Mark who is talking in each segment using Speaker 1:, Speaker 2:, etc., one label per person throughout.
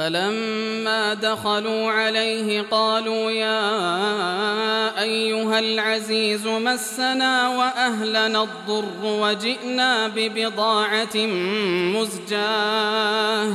Speaker 1: فلما دخلوا عليه قالوا يا أيها العزيز مسنا وأهلنا الضر وجئنا ببضاعة مزجاة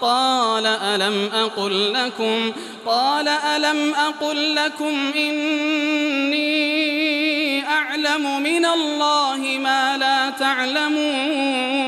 Speaker 1: قال ألم أقل لكم قال ألم أقل لكم إني أعلم من الله ما لا تعلمون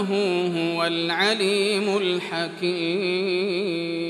Speaker 1: إنه هو العليم الحكيم.